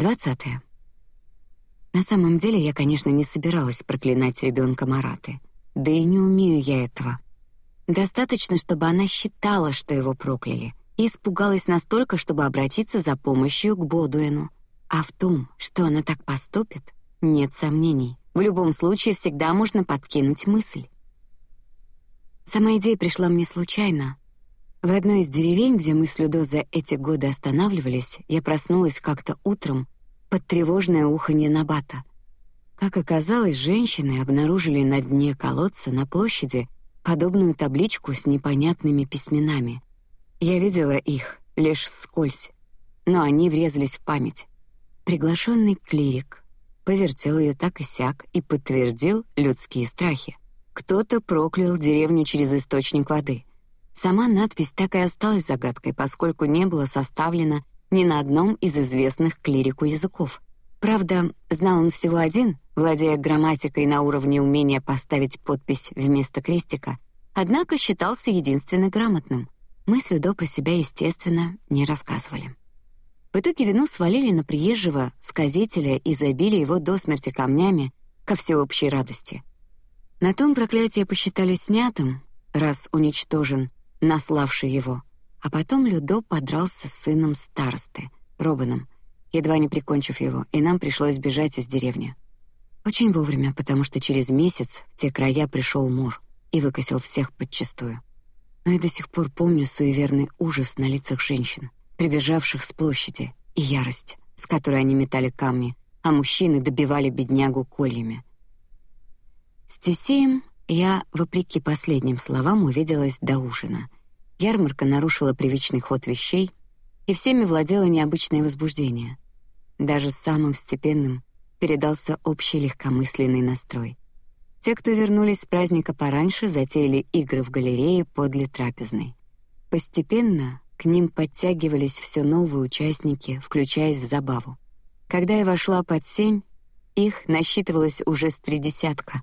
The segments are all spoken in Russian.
Двадцатое. На самом деле я, конечно, не собиралась проклинать ребенка Мараты, да и не умею я этого. Достаточно, чтобы она считала, что его прокляли, и испугалась настолько, чтобы обратиться за помощью к Бодуэну. А в том, что она так поступит, нет сомнений. В любом случае всегда можно подкинуть мысль. Сама идея пришла мне случайно. В одной из деревень, где мы с Людо за эти годы останавливались, я проснулась как-то утром под тревожное уханье Набата. Как оказалось, женщины обнаружили на дне колодца на площади подобную табличку с непонятными письменами. Я видела их лишь вскользь, но они врезались в память. Приглашенный клирик повертел ее так и сяк и подтвердил людские страхи. Кто-то проклял деревню через источник воды. Сама надпись так и осталась загадкой, поскольку не была составлена ни на одном из известных клирику языков. Правда, знал он всего один, владея грамматикой на уровне умения поставить подпись вместо крестика, однако считался единственно грамотным. Мы с Людо про себя, естественно, не рассказывали. В итоге вину свалили на приезжего сказителя и забили его до смерти камнями ко всеобщей радости. На том проклятие посчитали снятым, раз уничтожен наславший его, а потом Людо подрался с сыном старосты, Робином, едва не прикончив его, и нам пришлось бежать из деревни. Очень вовремя, потому что через месяц в те края пришел мор и выкосил всех подчистую. Но я до сих пор помню суеверный ужас на лицах женщин, прибежавших с площади, и ярость, с которой они метали камни, а мужчины добивали беднягу кольями. С я, вопреки последним словам, увиделась до ужина. Ярмарка нарушила привычный ход вещей, и всеми владело необычное возбуждение. Даже самым степенным передался общий легкомысленный настрой. Те, кто вернулись с праздника пораньше, затеяли игры в галерее подле трапезной. Постепенно к ним подтягивались все новые участники, включаясь в забаву. Когда я вошла под сень, их насчитывалось уже с три десятка.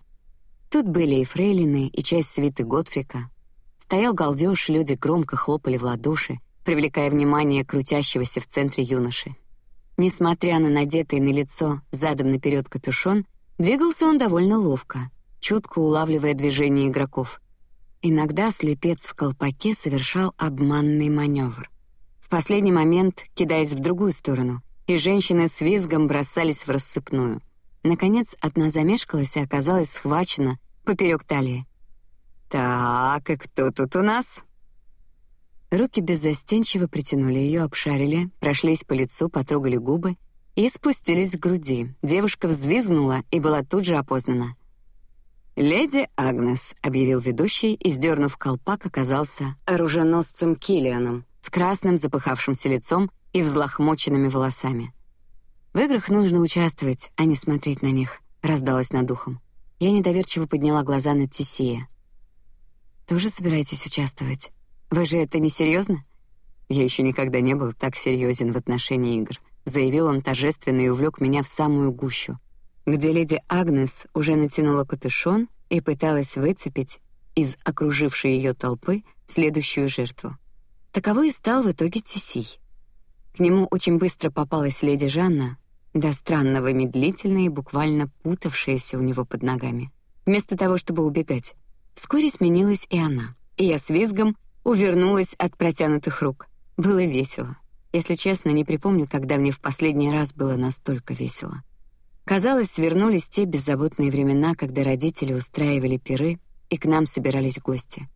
Тут были и фрейлины, и часть свиты Готфрика. Стоял галдеж, люди громко хлопали в ладоши, привлекая внимание крутящегося в центре юноши. Несмотря на надетый на лицо задом наперед капюшон, двигался он довольно ловко, чутко улавливая движения игроков. Иногда слепец в колпаке совершал обманный маневр. В последний момент кидаясь в другую сторону, и женщины с визгом бросались в рассыпную. Наконец, одна замешкалась и оказалась схвачена поперек талии. Так, и кто тут у нас? Руки беззастенчиво притянули ее, обшарили, прошлись по лицу, потрогали губы и спустились к груди. Девушка взвизгнула и была тут же опознана. Леди Агнес, объявил ведущий и, сдернув колпак, оказался оруженосцем Килианом с красным запыхавшимся лицом и взлохмоченными волосами. В играх нужно участвовать, а не смотреть на них. Раздалось над ухом. Я недоверчиво подняла глаза на Тисия. Тоже собираетесь участвовать? Вы же это не серьезно? Я еще никогда не был так серьезен в отношении игр. Заявил он торжественно и увлек меня в самую гущу, где леди Агнес уже натянула капюшон и пыталась выцепить из окружившей ее толпы следующую жертву. Таковой и стал в итоге Тисий. К нему очень быстро попалась леди Жанна, до странного медлительная и буквально путавшаяся у него под ногами. Вместо того, чтобы убегать, вскоре сменилась и она, и я с визгом увернулась от протянутых рук. Было весело. Если честно, не припомню, когда мне в последний раз было настолько весело. Казалось, свернулись те беззаботные времена, когда родители устраивали пиры и к нам собирались гости.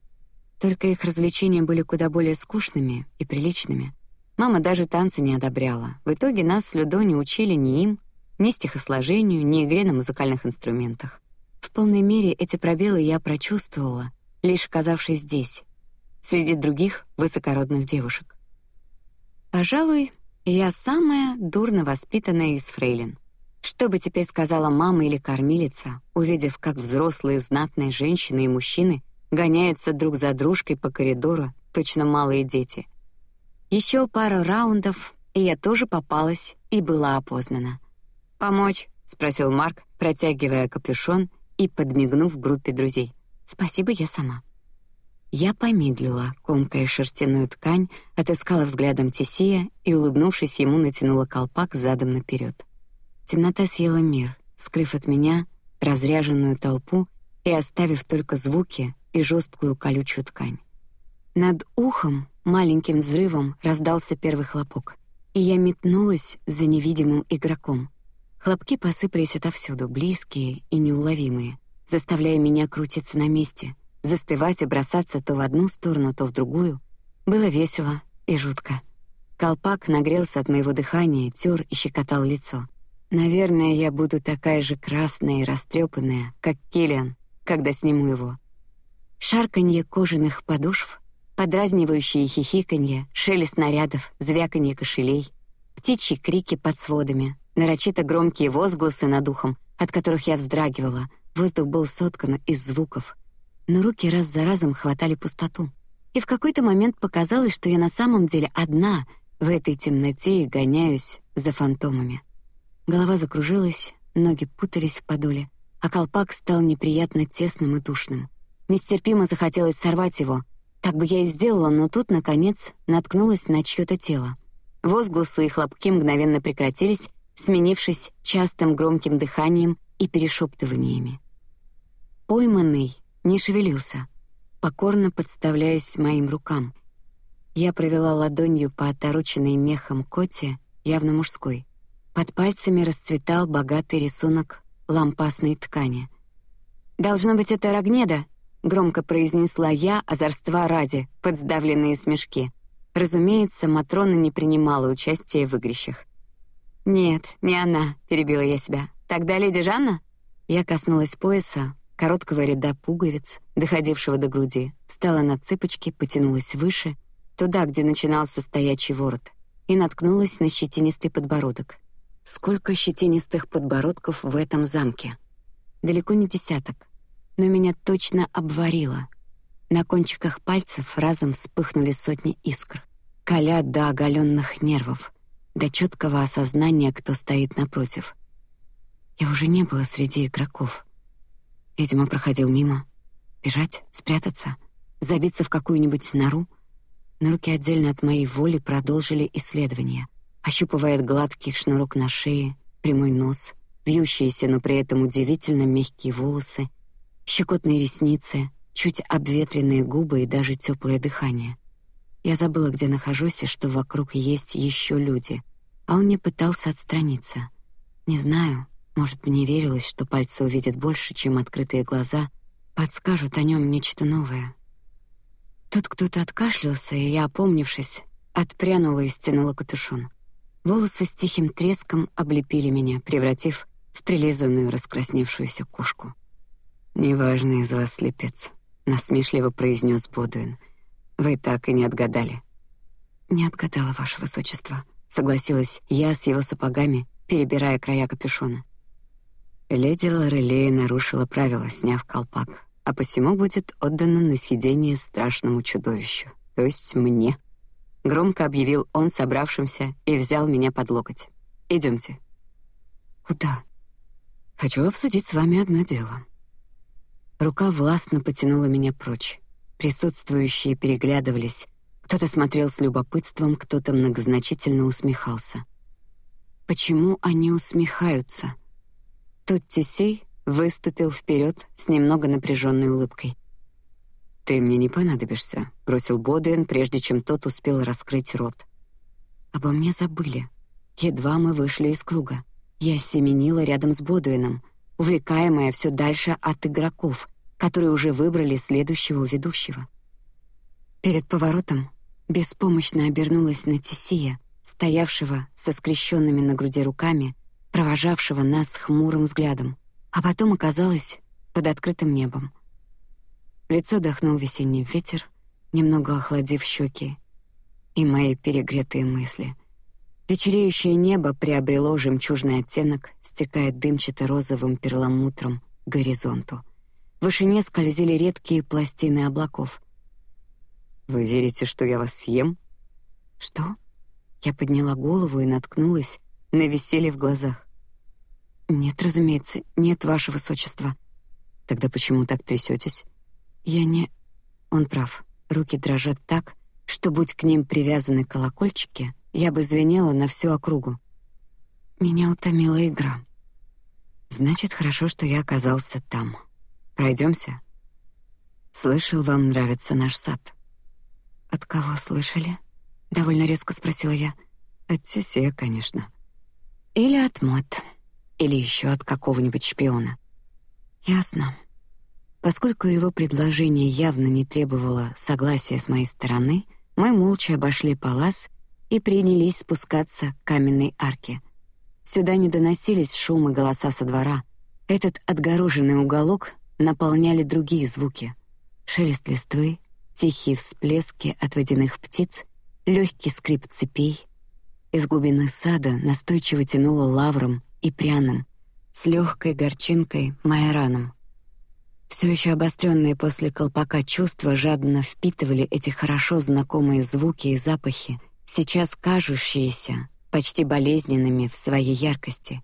Только их развлечения были куда более скучными и приличными. Мама даже танцы не одобряла. В итоге нас с Людо не учили ни им, ни стихосложению, ни игре на музыкальных инструментах. В полной мере эти пробелы я прочувствовала, лишь оказавшись здесь, среди других высокородных девушек. Пожалуй, я самая дурно воспитанная из фрейлин. Что бы теперь сказала мама или кормилица, увидев, как взрослые знатные женщины и мужчины гоняются друг за дружкой по коридору, точно малые дети. Еще пару раундов, и я тоже попалась и была опознана. Помочь? спросил Марк, протягивая капюшон и подмигнув группе друзей. Спасибо, я сама. Я помедлила, комкая шерстяную ткань, отыскала взглядом Тисия и, улыбнувшись ему, натянула колпак задом наперед. Темнота съела мир, скрыв от меня разряженную толпу и оставив только звуки и жесткую колючую ткань. Над ухом маленьким взрывом раздался первый хлопок, и я метнулась за невидимым игроком. Хлопки посыпались отовсюду, близкие и неуловимые, заставляя меня крутиться на месте, застывать и бросаться то в одну сторону, то в другую. Было весело и жутко. Колпак нагрелся от моего дыхания, тер и щекотал лицо. Наверное, я буду такая же красная и растрепанная, как Киллиан, когда сниму его. Шарканье кожаных подошв, подразнивающие хихиканье, шелест снарядов, звяканье кошелей, птичьи крики под сводами, нарочито громкие возгласы над ухом, от которых я вздрагивала. Воздух был соткан из звуков, но руки раз за разом хватали пустоту. И в какой-то момент показалось, что я на самом деле одна в этой темноте и гоняюсь за фантомами. Голова закружилась, ноги путались в подоле, а колпак стал неприятно тесным и душным. Нестерпимо захотелось сорвать его. Так бы я и сделала, но тут наконец наткнулась на чье-то тело. Возгласы и хлопки мгновенно прекратились, сменившись частым громким дыханием и перешептываниями. Пойманный не шевелился, покорно подставляясь моим рукам. Я провела ладонью по отороченной мехом коте, явно мужской. Под пальцами расцветал богатый рисунок лампасной ткани. Должно быть это Рогнеда, громко произнесла я, озорства ради, под сдавленные смешки. Разумеется, Матрона не принимала участия в игрищах. Нет, не она, перебила я себя. Тогда леди Жанна? Я коснулась пояса, короткого ряда пуговиц, доходившего до груди, встала на цыпочки, потянулась выше, туда, где начинался стоячий ворот, и наткнулась на щетинистый подбородок. Сколько щетинистых подбородков в этом замке? Далеко не десяток, но меня точно обварило. На кончиках пальцев разом вспыхнули сотни искр, коля до оголенных нервов, до четкого осознания, кто стоит напротив. Я уже не была среди игроков. Видимо, проходил мимо. Бежать, спрятаться, забиться в какую-нибудь нору. На руки отдельно от моей воли продолжили исследование — ощупывает гладкий шнурок на шее, прямой нос, вьющиеся, но при этом удивительно мягкие волосы, щекотные ресницы, чуть обветренные губы и даже теплое дыхание. Я забыла, где нахожусь и что вокруг есть еще люди, а он не пытался отстраниться. Не знаю, может, мне верилось, что пальцы увидят больше, чем открытые глаза, подскажут о нем нечто новое. Тут кто-то откашлялся, и я, опомнившись, отпрянула и стянула капюшон. Волосы с тихим треском облепили меня, превратив в прилизанную раскрасневшуюся кошку. Неважно из вас слепец, насмешливо произнес Бодуин. Вы так и не отгадали. Не отгадала, ваше высочество, согласилась я с его сапогами, перебирая края капюшона. Леди Лорелея нарушила правила, сняв колпак, а посему будет отдана на съедение страшному чудовищу, то есть мне громко объявил он собравшимся и взял меня под локоть. Идемте. Куда? Хочу обсудить с вами одно дело. Рука властно потянула меня прочь. Присутствующие переглядывались. Кто-то смотрел с любопытством, кто-то многозначительно усмехался. Почему они усмехаются? Тут Тисей выступил вперед с немного напряженной улыбкой. Ты мне не понадобишься, бросил Боден, прежде чем тот успел раскрыть рот. Обо мне забыли. Едва мы вышли из круга, я семенила рядом с Бодуином, увлекаемая все дальше от игроков, которые уже выбрали следующего ведущего. Перед поворотом беспомощно обернулась на Тисия, стоявшего со скрещенными на груди руками, провожавшего нас хмурым взглядом, а потом оказалась под открытым небом лицо дохнул весенний ветер, немного охладив щеки и мои перегретые мысли. Вечереющее небо приобрело жемчужный оттенок, стекая дымчато-розовым перламутром к горизонту. В вышине скользили редкие пластины облаков. Вы верите, что я вас съем? Что? Я подняла голову и наткнулась на веселье в глазах. Нет, разумеется, нет, ваше высочество. Тогда почему так трясетесь? Я не... Он прав. Руки дрожат так, что будь к ним привязаны колокольчики, я бы звенела на всю округу. Меня утомила игра. Значит, хорошо, что я оказался там. Пройдемся. Слышал, вам нравится наш сад. От кого слышали? Довольно резко спросила я. От Тесея, конечно. Или от Мот, или еще от какого-нибудь шпиона. Ясно. Поскольку его предложение явно не требовало согласия с моей стороны, мы молча обошли палас и принялись спускаться к каменной арке. Сюда не доносились шум и голоса со двора. Этот отгороженный уголок наполняли другие звуки: шелест листвы, тихие всплески от водяных птиц, легкий скрип цепей. Из глубины сада настойчиво тянуло лавром и пряным, с легкой горчинкой майораном. Все еще обостренные после колпака чувства жадно впитывали эти хорошо знакомые звуки и запахи, сейчас кажущиеся почти болезненными в своей яркости.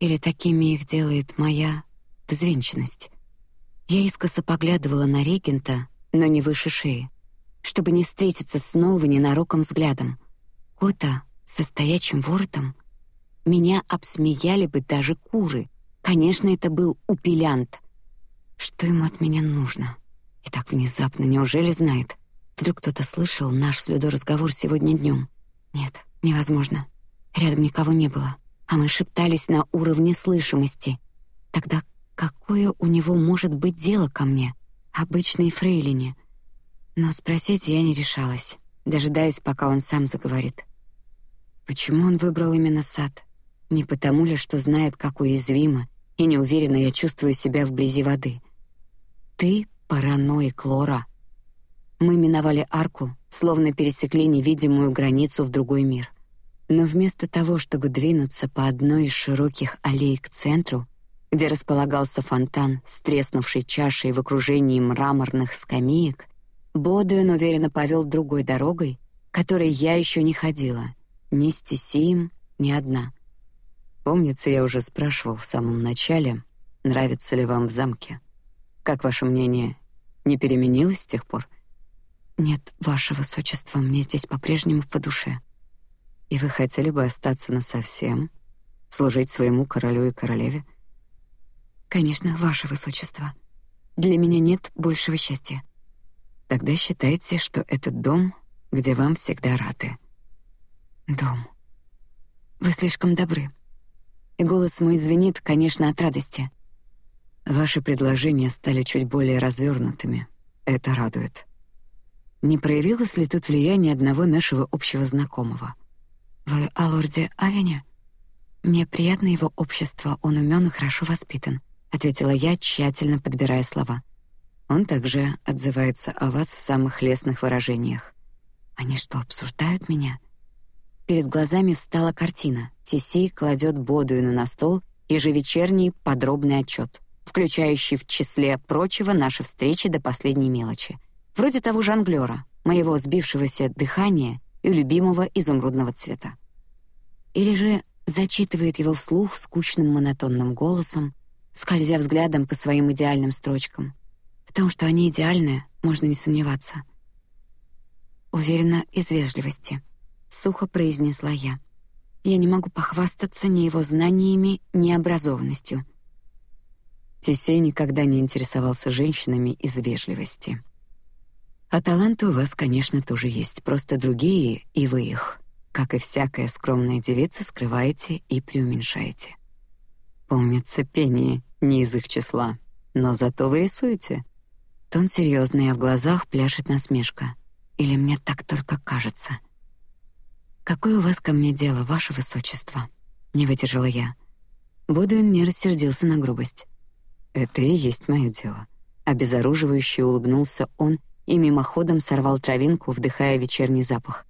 Или такими их делает моя взвинченность. Я искоса поглядывала на регента, но не выше шеи, чтобы не встретиться снова ненароком взглядом. Кота со стоячим воротом. Меня обсмеяли бы даже куры. Конечно, это был упилянт. Что ему от меня нужно? И так внезапно, неужели знает? Вдруг кто-то слышал наш с Людо разговор сегодня днем? Нет, невозможно. Рядом никого не было, а мы шептались на уровне слышимости. Тогда какое у него может быть дело ко мне, обычной фрейлине? Но спросить я не решалась, дожидаясь, пока он сам заговорит. Почему он выбрал именно сад? Не потому ли, что знает, как уязвимо и неуверенно я чувствую себя вблизи воды? Ты параноик, Лора. Мы миновали арку, словно пересекли невидимую границу в другой мир. Но вместо того, чтобы двинуться по одной из широких аллей к центру, где располагался фонтан с треснувшей чашей в окружении мраморных скамеек, Бодуэн уверенно повел другой дорогой, которой я еще не ходила, ни с Тисием, ни одна. Помнится, я уже спрашивал в самом начале, нравится ли вам в замке. Как ваше мнение, не переменилось с тех пор? Нет, ваше высочество, мне здесь по-прежнему по душе. И вы хотели бы остаться на совсем, служить своему королю и королеве? Конечно, ваше высочество. Для меня нет большего счастья. Тогда считайте, что этот дом, где вам всегда рады. Дом. Вы слишком добры. И голос мой звенит, конечно, от радости. Ваши предложения стали чуть более развернутыми. Это радует. Не проявилось ли тут влияние одного нашего общего знакомого? Вы о лорде Авене? Мне приятно его общество, он умен и хорошо воспитан, ответила я, тщательно подбирая слова. Он также отзывается о вас в самых лестных выражениях. Они что, обсуждают меня? Перед глазами встала картина. Тиси кладет Бодуину на стол ежевечерний подробный отчет, включающий в числе прочего наши встречи до последней мелочи, вроде того жонглера, моего сбившегося дыхания и любимого изумрудного цвета. Или же зачитывает его вслух скучным монотонным голосом, скользя взглядом по своим идеальным строчкам. В том, что они идеальны, можно не сомневаться. Уверена из вежливости, сухо произнесла я. Я не могу похвастаться ни его знаниями, ни образованностью. Тесей никогда не интересовался женщинами из вежливости. А таланты у вас, конечно, тоже есть, просто другие, и вы их, как и всякая скромная девица, скрываете и преуменьшаете. Помнится, пение не из их числа, но зато вы рисуете. Тон серьезный, а в глазах пляшет насмешка. Или мне так только кажется? Какое у вас ко мне дело, ваше высочество? Не выдержала я. Будуин не рассердился на грубость. Это и есть мое дело. Обезоруживающе улыбнулся он и мимоходом сорвал травинку, вдыхая вечерний запах.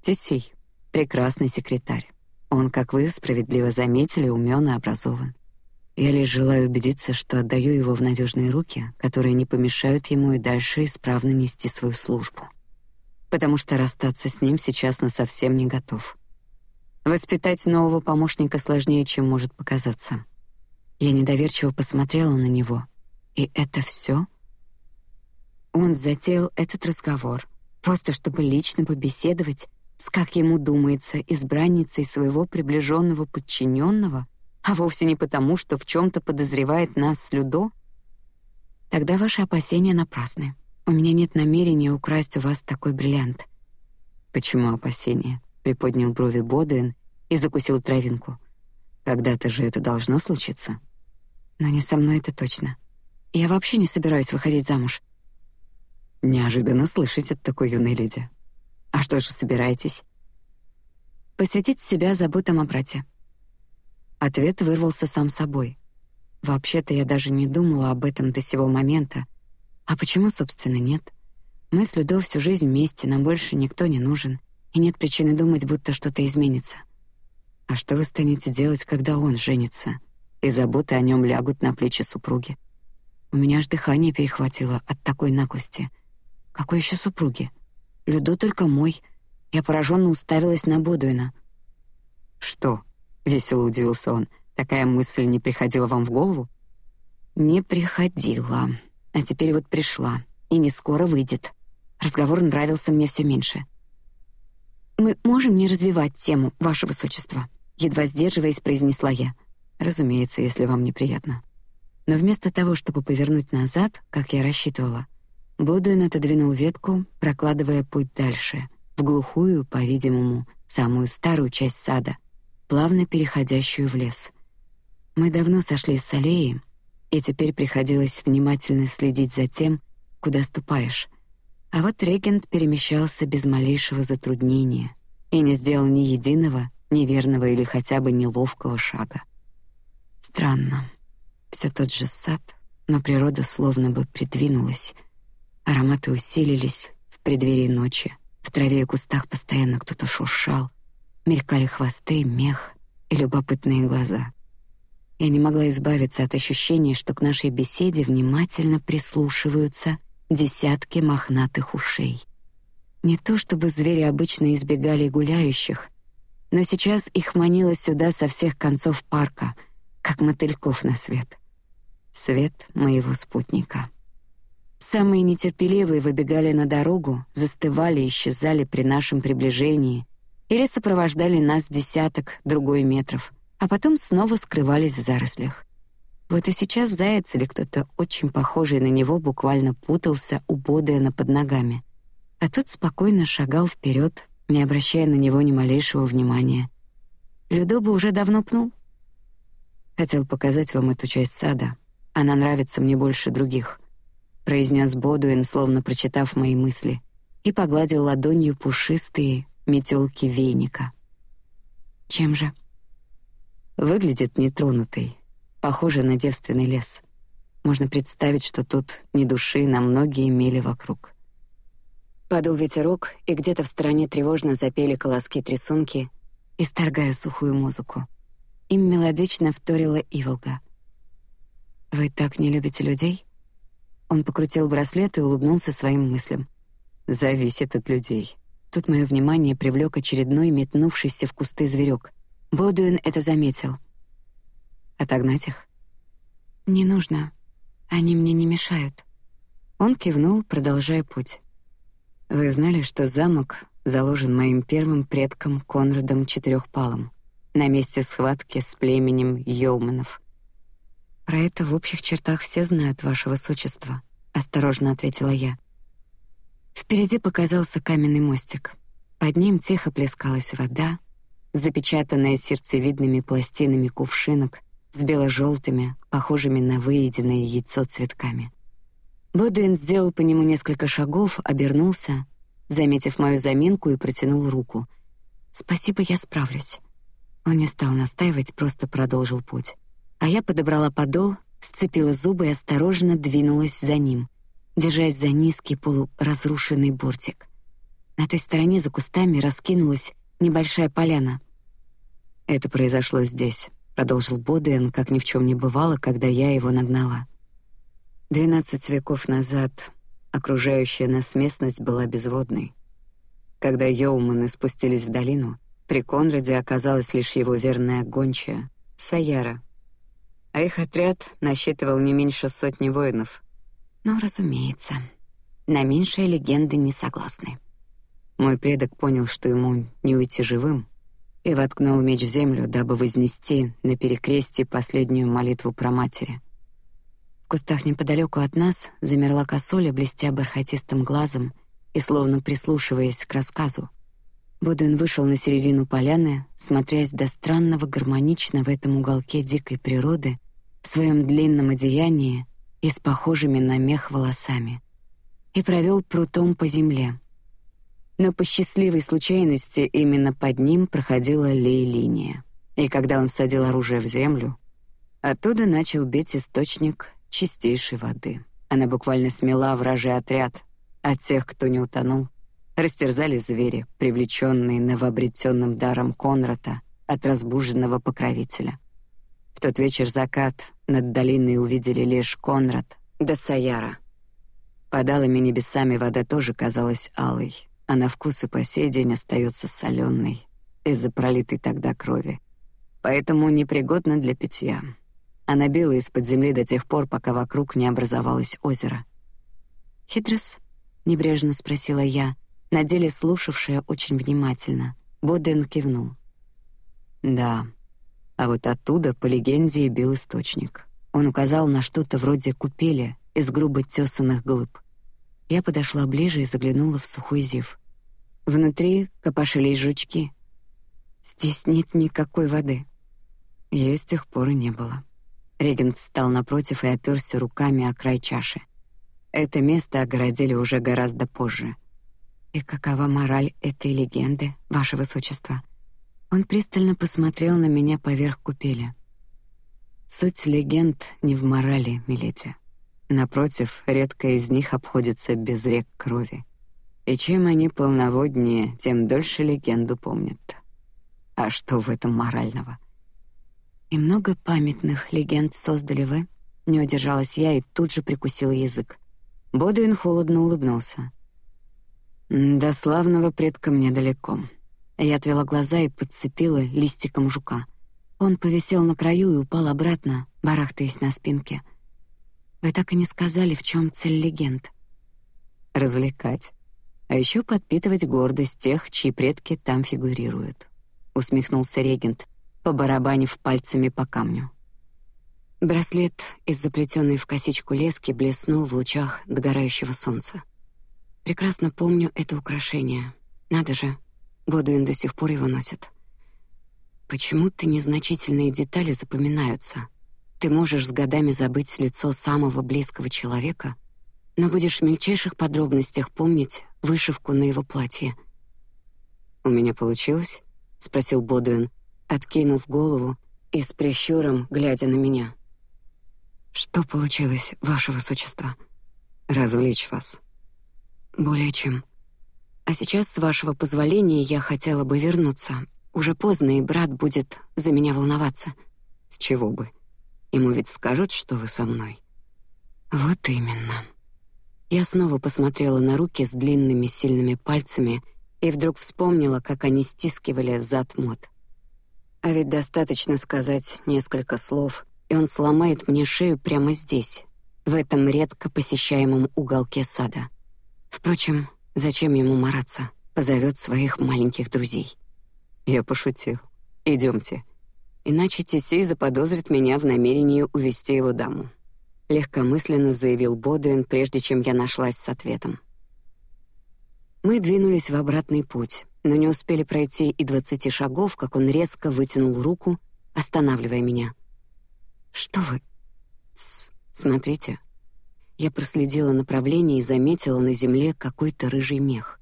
Тесей, прекрасный секретарь. Он, как вы справедливо заметили, умен и образован. Я лишь желаю убедиться, что отдаю его в надежные руки, которые не помешают ему и дальше исправно нести свою службу. Потому что расстаться с ним сейчас на совсем не готов. Воспитать нового помощника сложнее, чем может показаться. Я недоверчиво посмотрела на него. И это все? Он затеял этот разговор, просто чтобы лично побеседовать с, как ему думается, избранницей своего приближенного подчиненного, а вовсе не потому, что в чем-то подозревает нас с Людо? Тогда ваши опасения напрасны. У меня нет намерения украсть у вас такой бриллиант. Почему опасения? Приподнял брови Бодуин и закусил травинку. Когда-то же это должно случиться. Но не со мной это точно. Я вообще не собираюсь выходить замуж. Неожиданно слышать от такой юной леди. А что же собираетесь? Посвятить себя заботам о брате. Ответ вырвался сам собой. Вообще-то я даже не думала об этом до сего момента. А почему, собственно, нет? Мы с Людо всю жизнь вместе, нам больше никто не нужен, и нет причины думать, будто что-то изменится. А что вы станете делать, когда он женится, и заботы о нем лягут на плечи супруги? У меня аж дыхание перехватило от такой наглости. Какой еще супруги? Людо только мой. Я пораженно уставилась на Бодуина. Что? Весело удивился он. Такая мысль не приходила вам в голову? Не приходила, а теперь вот пришла и не скоро выйдет. Разговор нравился мне все меньше. Мы можем не развивать тему, ваше высочество, едва сдерживаясь, произнесла я. Разумеется, если вам неприятно. Но вместо того, чтобы повернуть назад, как я рассчитывала, Бодуин отодвинул ветку, прокладывая путь дальше, в глухую, по-видимому, самую старую часть сада, плавно переходящую в лес. Мы давно сошли с аллеи, и теперь приходилось внимательно следить за тем, куда ступаешь. А вот регент перемещался без малейшего затруднения и не сделал ни единого неверного или хотя бы неловкого шага. Странно. Все тот же сад, но природа словно бы придвинулась — Ароматы усилились в преддверии ночи. В траве и кустах постоянно кто-то шуршал. Мелькали хвосты, мех и любопытные глаза. Я не могла избавиться от ощущения, что к нашей беседе внимательно прислушиваются десятки мохнатых ушей. Не то чтобы звери обычно избегали гуляющих, но сейчас их манило сюда со всех концов парка, как мотыльков на свет. Свет моего спутника. Самые нетерпеливые выбегали на дорогу, застывали и исчезали при нашем приближении или сопровождали нас десяток другой метров, а потом снова скрывались в зарослях. Вот и сейчас заяц или кто-то очень похожий на него буквально путался у Бодена под ногами, а тот спокойно шагал вперед, не обращая на него ни малейшего внимания. Людоба уже давно пнул. Хотел показать вам эту часть сада. Она нравится мне больше других произнес Бодуин, словно прочитав мои мысли, и погладил ладонью пушистые метелки веника. Чем же? Выглядит нетронутой, похоже на девственный лес. Можно представить, что тут ни души на многие мили вокруг. Подул ветерок, и где-то в стороне тревожно запели колоски трясунки, исторгая сухую музыку. Им мелодично вторила Иволга. Вы так не любите людей? Он покрутил браслет и улыбнулся своим мыслям. Зависит от людей. Тут мое внимание привлек очередной метнувшийся в кусты зверек. Бодуин это заметил. Отогнать их? Не нужно. Они мне не мешают. Он кивнул, продолжая путь. Вы знали, что замок заложен моим первым предком Конрадом Четырехпалым на месте схватки с племенем Йоуманов. Про это в общих чертах все знают, ваше высочество, осторожно ответила я. Впереди показался каменный мостик. Под ним тихо плескалась вода, запечатанная сердцевидными пластинами кувшинок с бело-желтыми, похожими на выеденное яйцо цветками. Бодуин сделал по нему несколько шагов, обернулся, заметив мою заминку и протянул руку. Спасибо, я справлюсь. Он не стал настаивать, просто продолжил путь а я подобрала подол, сцепила зубы и осторожно двинулась за ним, держась за низкий полуразрушенный бортик. На той стороне за кустами раскинулась небольшая поляна. Это произошло здесь, продолжил Боден, как ни в чем не бывало, когда я его нагнала. Двенадцать веков назад окружающая нас местность была безводной. Когда Йоуманы спустились в долину, при Конраде оказалась лишь его верная гончая Саяра, а их отряд насчитывал не меньше сотни воинов. Ну, разумеется. на меньшие легенды не согласны. Мой предок понял, что ему не уйти живым, и воткнул меч в землю, дабы вознести на перекрестие последнюю молитву про матери. В кустах неподалеку от нас замерла косуля, блестя бархатистым глазом и словно прислушиваясь к рассказу. Бодуин вышел на середину поляны, смотрясь до странного гармонично в этом уголке дикой природы в своем длинном одеянии и с похожими на мех волосами, и провел прутом по земле, но по счастливой случайности именно под ним проходила лей-линия. И когда он всадил оружие в землю, оттуда начал бить источник чистейшей воды. Она буквально смела вражий отряд, от тех, кто не утонул, растерзали звери, привлеченные новообретенным даром Конрата от разбуженного покровителя. В тот вечер закат над долиной увидели лишь Конрад да Саяра. Под алыми небесами вода тоже казалась алой, а на вкус и по сей день остается соленой из-за пролитой тогда крови, поэтому непригодна для питья. Она била из-под земли до тех пор, пока вокруг не образовалось озеро. Хидрос, небрежно спросила я, на деле слушавшая очень внимательно. Боден кивнул. Да, а вот оттуда по легенде и бил источник. Он указал на что-то вроде купели из грубо тесанных глыб. Я подошла ближе и заглянула в сухой зев. Внутри копошились жучки. Здесь нет никакой воды. Ее с тех пор и не было. Регент встал напротив и оперся руками о край чаши. Это место огородили уже гораздо позже. И какова мораль этой легенды, ваше высочество? Он пристально посмотрел на меня поверх купели. Суть легенд не в морали, миледи. Напротив, редко из них обходится без рек крови. И чем они полноводнее, тем дольше легенду помнят. А что в этом морального? И много памятных легенд создали вы? Не удержалась я и тут же прикусила язык. Бодуин холодно улыбнулся. До славного предка мне далеко. Я отвела глаза и подцепила листиком жука. Он повисел на краю и упал обратно, барахтаясь на спинке. Вы так и не сказали, в чем цель легенд. Развлекать, а еще подпитывать гордость тех, чьи предки там фигурируют. Усмехнулся регент, побарабанив пальцами по камню. Браслет из заплетенной в косичку лески блеснул в лучах догорающего солнца. Прекрасно помню это украшение. Надо же, Бодуин до сих пор его носит. Почему-то незначительные детали запоминаются, ты можешь с годами забыть лицо самого близкого человека, но будешь в мельчайших подробностях помнить вышивку на его платье. У меня получилось? – спросил Бодуин, откинув голову и с прищуром глядя на меня. Что получилось, ваше высочество? Развлечь вас. Более чем. А сейчас, с вашего позволения, я хотела бы вернуться. Уже поздно, и брат будет за меня волноваться. С чего бы? Ему ведь скажут, что вы со мной. Вот именно. Я снова посмотрела на руки с длинными сильными пальцами и вдруг вспомнила, как они стискивали зад мод. А ведь достаточно сказать несколько слов, и он сломает мне шею прямо здесь, в этом редко посещаемом уголке сада. Впрочем, зачем ему мараться? Позовет своих маленьких друзей. Я пошутил. Идемте иначе Тисей заподозрит меня в намерении увести его даму. Легкомысленно заявил Бодуин, прежде чем я нашлась с ответом. Мы двинулись в обратный путь, но не успели пройти и двадцати шагов, как он резко вытянул руку, останавливая меня. Что вы? Тс, смотрите. Я проследила направление и заметила на земле какой-то рыжий мех.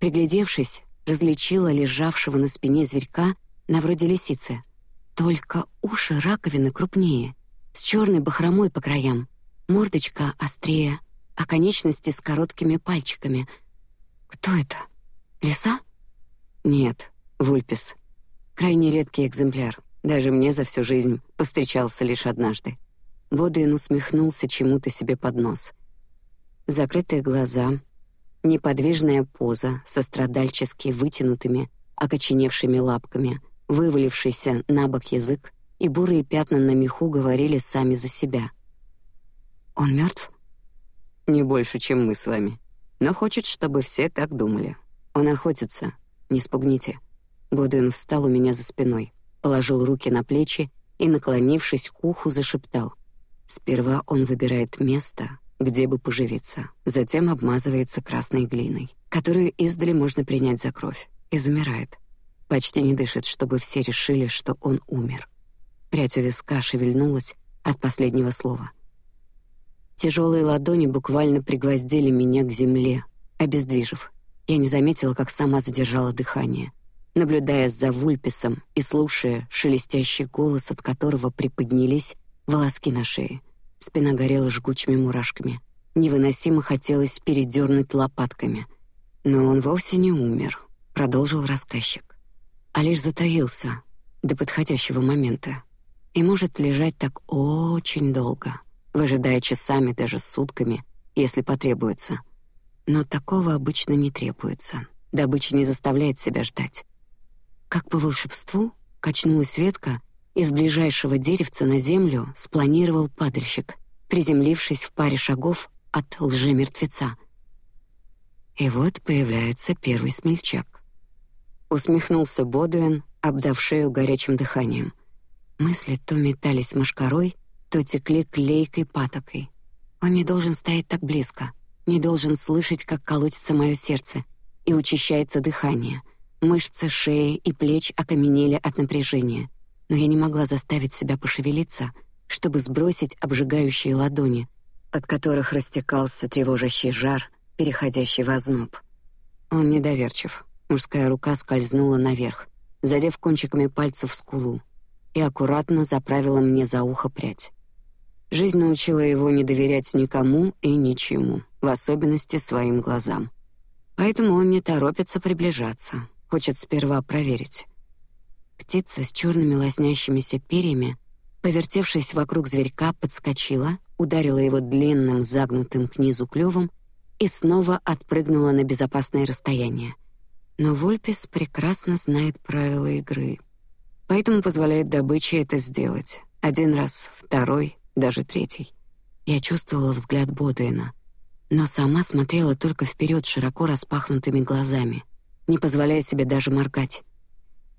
Приглядевшись, различила лежавшего на спине зверька на вроде лисицы. Только уши раковины крупнее, с черной бахромой по краям, мордочка острее, а конечности с короткими пальчиками. Кто это? Лиса? Нет, вульпис. Крайне редкий экземпляр. Даже мне за всю жизнь повстречался лишь однажды. Бодуин усмехнулся чему-то себе под нос. Закрытые глаза, неподвижная поза со страдальчески вытянутыми, окоченевшими лапками — вывалившийся на бок язык и бурые пятна на меху говорили сами за себя. Он мертв? Не больше, чем мы с вами. но хочет, чтобы все так думали. Он охотится, не спугните. Боден встал у меня за спиной, положил руки на плечи и, наклонившись к уху, зашептал. Сперва он выбирает место, где бы поживиться, затем обмазывается красной глиной, которую издали можно принять за кровь, и замирает. Почти не дышит, чтобы все решили, что он умер. Прядь у виска шевельнулась от последнего слова. Тяжелые ладони буквально пригвоздили меня к земле, обездвижив. Я не заметила, как сама задержала дыхание, наблюдая за Вульписом и слушая шелестящий голос, от которого приподнялись волоски на шее. Спина горела жгучими мурашками. Невыносимо хотелось передернуть лопатками. Но он вовсе не умер, продолжил рассказчик, а лишь затаился до подходящего момента и может лежать так очень долго, выжидая часами, даже сутками, если потребуется. Но такого обычно не требуется. Добыча не заставляет себя ждать. Как по волшебству качнулась ветка, из ближайшего деревца на землю спланировал падальщик, приземлившись в паре шагов от лжемертвеца. И вот появляется первый смельчак. Усмехнулся Бодуэн, обдав шею горячим дыханием. Мысли то метались мошкарой, то текли клейкой патокой. Он не должен стоять так близко, не должен слышать, как колотится мое сердце и учащается дыхание. Мышцы шеи и плеч окаменели от напряжения, но я не могла заставить себя пошевелиться, чтобы сбросить обжигающие ладони, от которых растекался тревожащий жар, переходящий в озноб. Он недоверчив. Мужская рука скользнула наверх, задев кончиками пальцев скулу, и аккуратно заправила мне за ухо прядь. Жизнь научила его не доверять никому и ничему, в особенности своим глазам. Поэтому он не торопится приближаться, хочет сперва проверить. Птица с черными лоснящимися перьями, повертевшись вокруг зверька, подскочила, ударила его длинным загнутым к низу клювом и снова отпрыгнула на безопасное расстояние. Но Вольпис прекрасно знает правила игры, поэтому позволяет добыче это сделать один раз, второй, даже третий. Я чувствовала взгляд Бодуэна, но сама смотрела только вперед широко распахнутыми глазами, не позволяя себе даже моргать.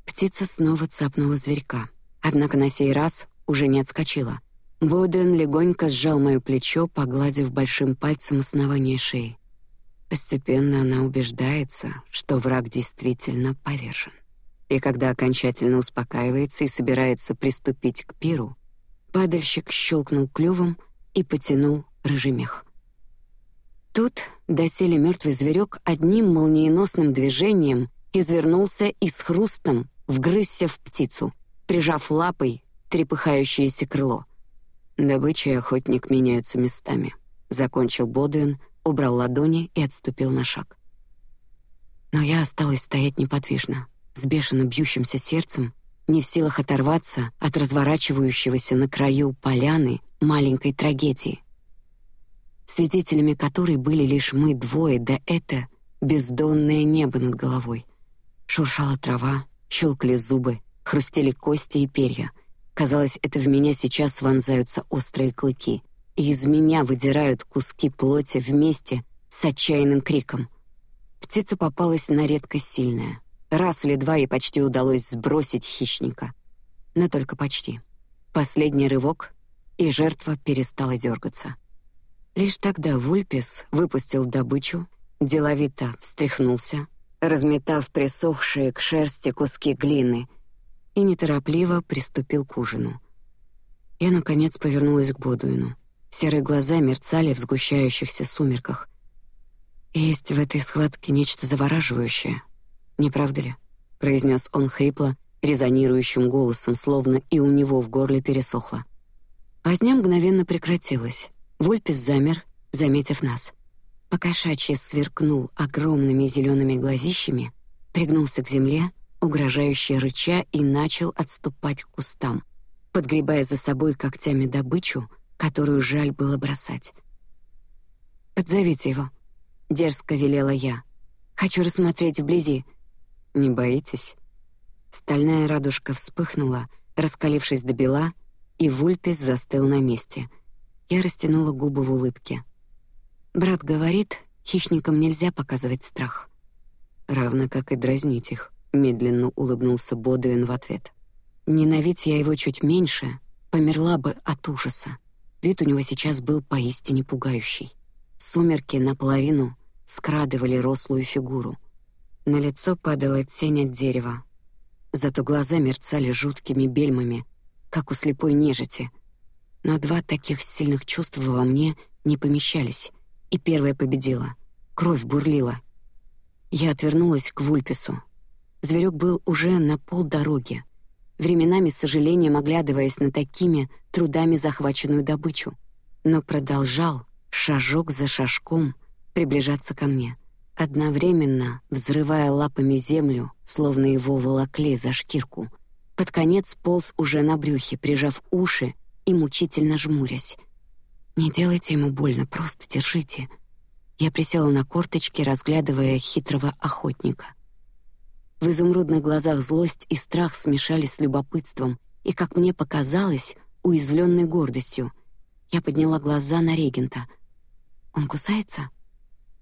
Птица снова цапнула зверька, однако на сей раз уже не отскочила. Боден легонько сжал мое плечо, погладив большим пальцем основание шеи. Постепенно она убеждается, что враг действительно повержен. И когда окончательно успокаивается и собирается приступить к пиру, падальщик щелкнул клювом и потянул рыжемех. Тут доселе мертвый зверек одним молниеносным движением извернулся и с хрустом вгрызся в птицу, прижав лапой трепыхающееся крыло. Добыча и охотник меняются местами. Закончил Бодуин, убрал ладони и отступил на шаг. Но я осталась стоять неподвижно, с бешено бьющимся сердцем, не в силах оторваться от разворачивающегося на краю поляны маленькой трагедии, свидетелями которой были лишь мы двое, да это бездонное небо над головой. Шуршала трава, щелкали зубы, хрустели кости и перья. Казалось, это в меня сейчас вонзаются острые клыки, и из меня выдирают куски плоти вместе с отчаянным криком. Птица попалась на редкость сильная. Раз или два ей почти удалось сбросить хищника, но только почти. Последний рывок, и жертва перестала дергаться. Лишь тогда Вульпис выпустил добычу, деловито встряхнулся, разметав присохшие к шерсти куски глины, и неторопливо приступил к ужину. Я наконец повернулась к Бодуину. Серые глаза мерцали в сгущающихся сумерках. Есть в этой схватке нечто завораживающее, не правда ли? произнес он хрипло, резонирующим голосом, словно и у него в горле пересохло. Возня мгновенно прекратилась. Вульпис замер, заметив нас. Покошачьи сверкнул огромными зелеными глазищами, пригнулся к земле, угрожающе рыча и начал отступать к кустам, подгребая за собой когтями добычу, которую жаль было бросать. Подзовите его, дерзко велела я. Хочу рассмотреть вблизи. Не боитесь? Стальная радужка вспыхнула, раскалившись до бела, и Вульпис застыл на месте — я растянула губы в улыбке. Брат говорит, Хищникам нельзя показывать страх. Равно как и дразнить их. Медленно улыбнулся Бодуин в ответ. Ненавидь я его чуть меньше, померла бы от ужаса. Вид у него сейчас был поистине пугающий. Сумерки наполовину скрадывали рослую фигуру. На лицо падала тень от дерева. Зато глаза мерцали жуткими бельмами, как у слепой нежити. Но два таких сильных чувства во мне не помещались, и первое победило. Кровь бурлила. Я отвернулась к Вульпису. Зверек был уже на полдороги, временами с сожалением оглядываясь на такими трудами захваченную добычу, но продолжал шажок за шажком приближаться ко мне, одновременно взрывая лапами землю, словно его волокли за шкирку. Под конец полз уже на брюхе, прижав уши и мучительно жмурясь. Не делайте ему больно, просто держите. Я присела на корточки, разглядывая хитрого охотника. В изумрудных глазах злость и страх смешались с любопытством и, как мне показалось, уязвленной гордостью. Я подняла глаза на регента. Он кусается?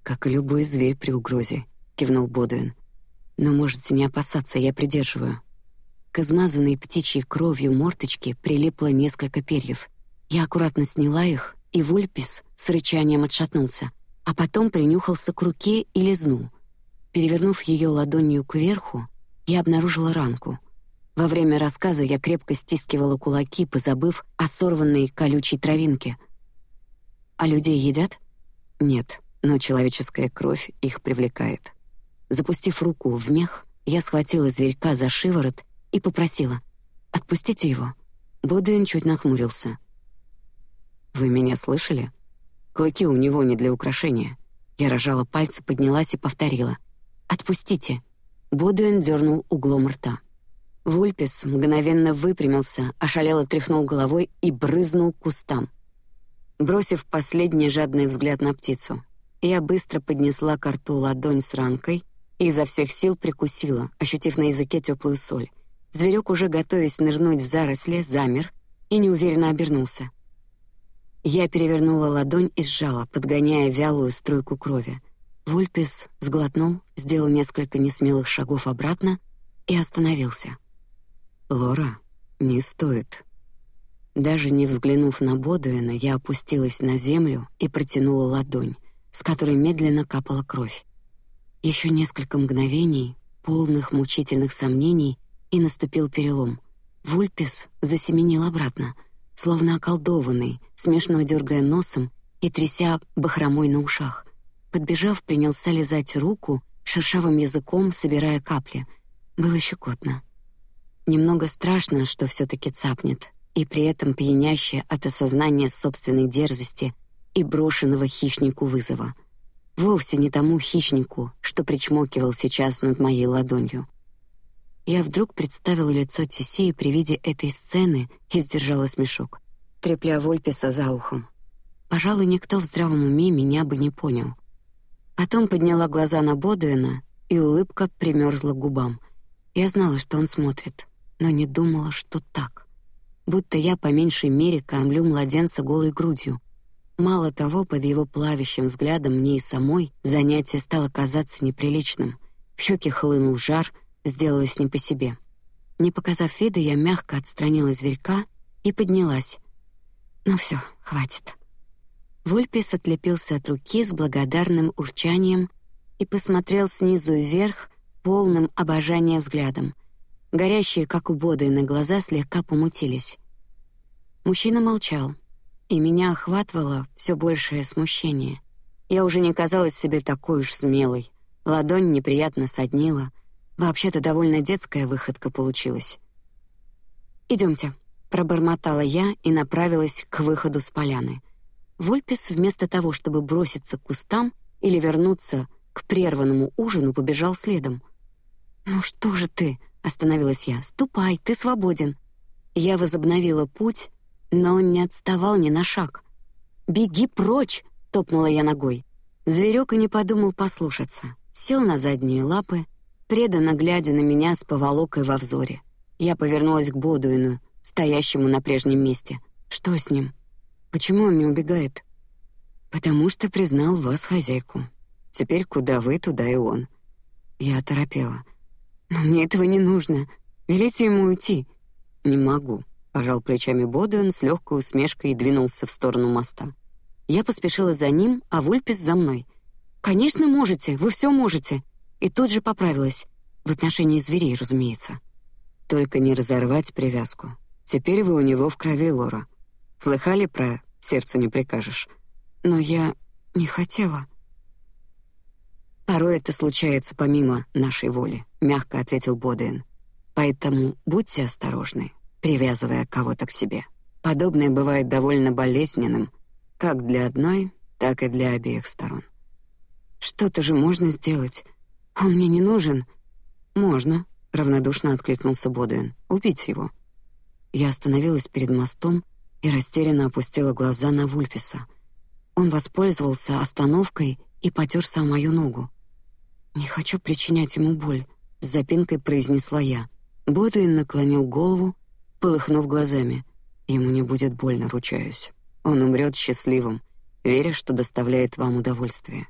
Как и любой зверь при угрозе, кивнул Бодуин. Но можете не опасаться, я придерживаю. К измазанной птичьей кровью морточке прилипло несколько перьев. Я аккуратно сняла их, и Вульпис с рычанием отшатнулся, а потом принюхался к руке и лизнул — Перевернув ее ладонью кверху, я обнаружила ранку. Во время рассказа я крепко стискивала кулаки, позабыв о сорванной колючей травинке. А людей едят? Нет, но человеческая кровь их привлекает. Запустив руку в мех, я схватила зверька за шиворот и попросила: "Отпустите его". Бодуин чуть нахмурился. Вы меня слышали? Клыки у него не для украшения. Я рожала пальцы, поднялась и повторила: Отпустите. Бодуэн дернул углом рта. Вульпис мгновенно выпрямился, ошалело тряхнул головой и брызнул кустам. Бросив последний жадный взгляд на птицу, я быстро поднесла к рту ладонь с ранкой и изо всех сил прикусила, ощутив на языке теплую соль. Зверек уже готовясь нырнуть в заросли, замер и неуверенно обернулся. Я перевернула ладонь и сжала, подгоняя вялую струйку крови. Вульпис сглотнул, сделал несколько несмелых шагов обратно и остановился. Лора, не стоит. Даже не взглянув на Бодуэна, я опустилась на землю и протянула ладонь, с которой медленно капала кровь. Еще несколько мгновений, полных мучительных сомнений, и наступил перелом. Вульпис засеменил обратно, словно околдованный, смешно дергая носом и тряся бахромой на ушах. Подбежав, принялся лизать руку шершавым языком, собирая капли. Было щекотно. Немного страшно, что все-таки цапнет, и при этом пьянящее от осознания собственной дерзости и брошенного хищнику вызова. Вовсе не тому хищнику, что причмокивал сейчас над моей ладонью. Я вдруг представила лицо Тисии при виде этой сцены и сдержала смешок, трепля Вольписа за ухом. Пожалуй, никто в здравом уме меня бы не понял. Потом подняла глаза на Бодуина, и улыбка примерзла к губам. Я знала, что он смотрит, но не думала, что так. Будто я по меньшей мере кормлю младенца голой грудью. Мало того, под его плавящим взглядом мне и самой занятие стало казаться неприличным. В щеки хлынул жар, сделалось не по себе. Не показав вида, я мягко отстранила зверька и поднялась. Ну все, хватит. Вульпис отлепился от руки с благодарным урчанием и посмотрел снизу вверх полным обожания взглядом. Горящие, как у Боды, на глаза слегка помутились. Мужчина молчал, и меня охватывало все большее смущение. Я уже не казалась себе такой уж смелой. Ладонь неприятно соднила. Вообще-то довольно детская выходка получилась. Идемте, пробормотала я и направилась к выходу с поляны. Вольпис вместо того, чтобы броситься к кустам или вернуться к прерванному ужину, побежал следом. Ну что же ты? Остановилась я. Ступай, ты свободен. Я возобновила путь, но он не отставал ни на шаг. Беги прочь! топнула я ногой. Зверек и не подумал послушаться. Сел на задние лапы, преданно глядя на меня с поволокой во взоре. Я повернулась к Бодуину, стоящему на прежнем месте. Что с ним? Почему он не убегает? Потому что признал вас хозяйку. Теперь куда вы, туда и он. Я оторопела. Но мне этого не нужно. Велите ему уйти. Не могу. Пожал плечами Бодуэн с легкой усмешкой и двинулся в сторону моста. Я поспешила за ним, а Вульпис за мной. Конечно, можете, вы все можете. И тут же поправилась. В отношении зверей, разумеется. Только не разорвать привязку. Теперь вы у него в крови, Лора. Слыхали про сердцу не прикажешь? Но я не хотела. Порой это случается помимо нашей воли, мягко ответил Боден. Поэтому будьте осторожны, привязывая кого-то к себе. Подобное бывает довольно болезненным, как для одной, так и для обеих сторон. Что-то же можно сделать. Он мне не нужен. Можно, равнодушно откликнулся Боден. Убить его. Я остановилась перед мостом и растерянно опустила глаза на Вульписа. Он воспользовался остановкой и потерся о мою ногу. Не хочу причинять ему боль, с запинкой произнесла я. Бодуин наклонил голову, полыхнув глазами. Ему не будет больно, ручаюсь. Он умрет счастливым, веря, что доставляет вам удовольствие.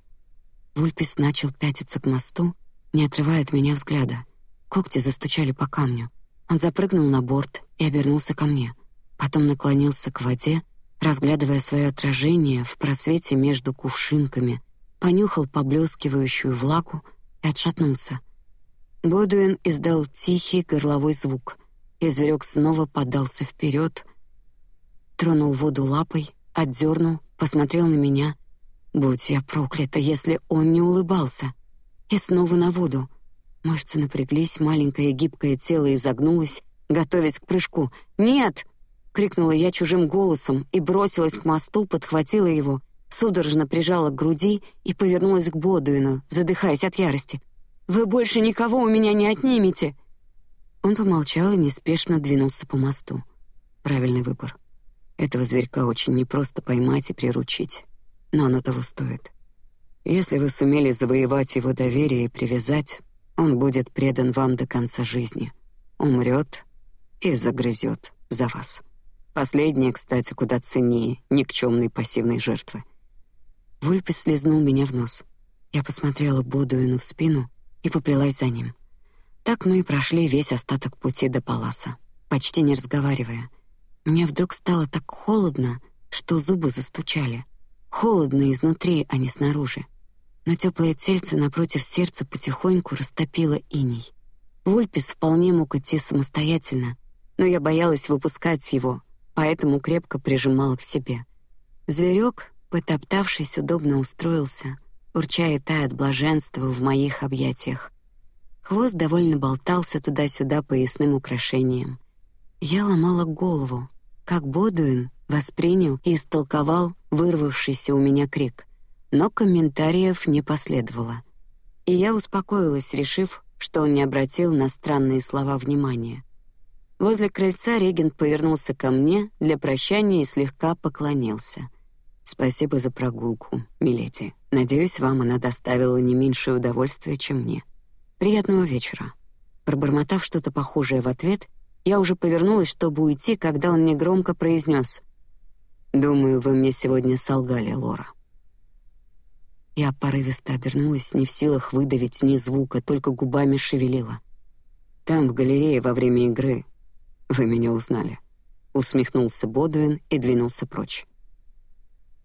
Вульпис начал пятиться к мосту, не отрывая от меня взгляда. Когти застучали по камню. Он запрыгнул на борт и обернулся ко мне. Потом наклонился к воде, разглядывая свое отражение в просвете между кувшинками, понюхал поблескивающую влагу и отшатнулся. Бодуин издал тихий горловой звук, и зверек снова подался вперед, тронул воду лапой, отдернул, посмотрел на меня. Будь я проклята, если он не улыбался. И снова на воду. Мышцы напряглись, маленькое гибкое тело изогнулось, готовясь к прыжку. Нет! крикнула я чужим голосом и бросилась к мосту, подхватила его, судорожно прижала к груди и повернулась к Бодуину, задыхаясь от ярости. Вы больше никого у меня не отнимете. Он помолчал и неспешно двинулся по мосту. Правильный выбор. Этого зверька очень непросто поймать и приручить, но оно того стоит. Если вы сумели завоевать его доверие и привязать, он будет предан вам до конца жизни, умрет и загрызет за вас. Последнее, кстати, куда ценнее никчемной пассивной жертвы. Вульпис слезнул меня в нос. Я посмотрела Бодуину в спину и поплелась за ним. Так мы и прошли весь остаток пути до Паласа, почти не разговаривая. Мне вдруг стало так холодно, что зубы застучали. Холодно изнутри, а не снаружи. Но теплое тельце напротив сердца потихоньку растопило иней. Вульпис вполне мог идти самостоятельно, но я боялась выпускать его, поэтому крепко прижимала к себе. Зверек, потоптавшись, удобно устроился, урча и тая от блаженства в моих объятиях. Хвост довольно болтался туда-сюда по ясным украшениям. Я ломала голову, как Бодуин воспринял и истолковал вырвавшийся у меня крик, но комментариев не последовало, и я успокоилась, решив, что он не обратил на странные слова внимания. Возле крыльца регент повернулся ко мне для прощания и слегка поклонился. Спасибо за прогулку, миледи. Надеюсь, вам она доставила не меньшее удовольствие, чем мне. Приятного вечера. Пробормотав что-то похожее в ответ, я уже повернулась, чтобы уйти, когда он негромко произнес: "Думаю, вы мне сегодня солгали, Лора". Я порывисто обернулась, не в силах выдавить ни звука, только губами шевелила. Там в галерее во время игры вы меня узнали. Усмехнулся Бодуин и двинулся прочь.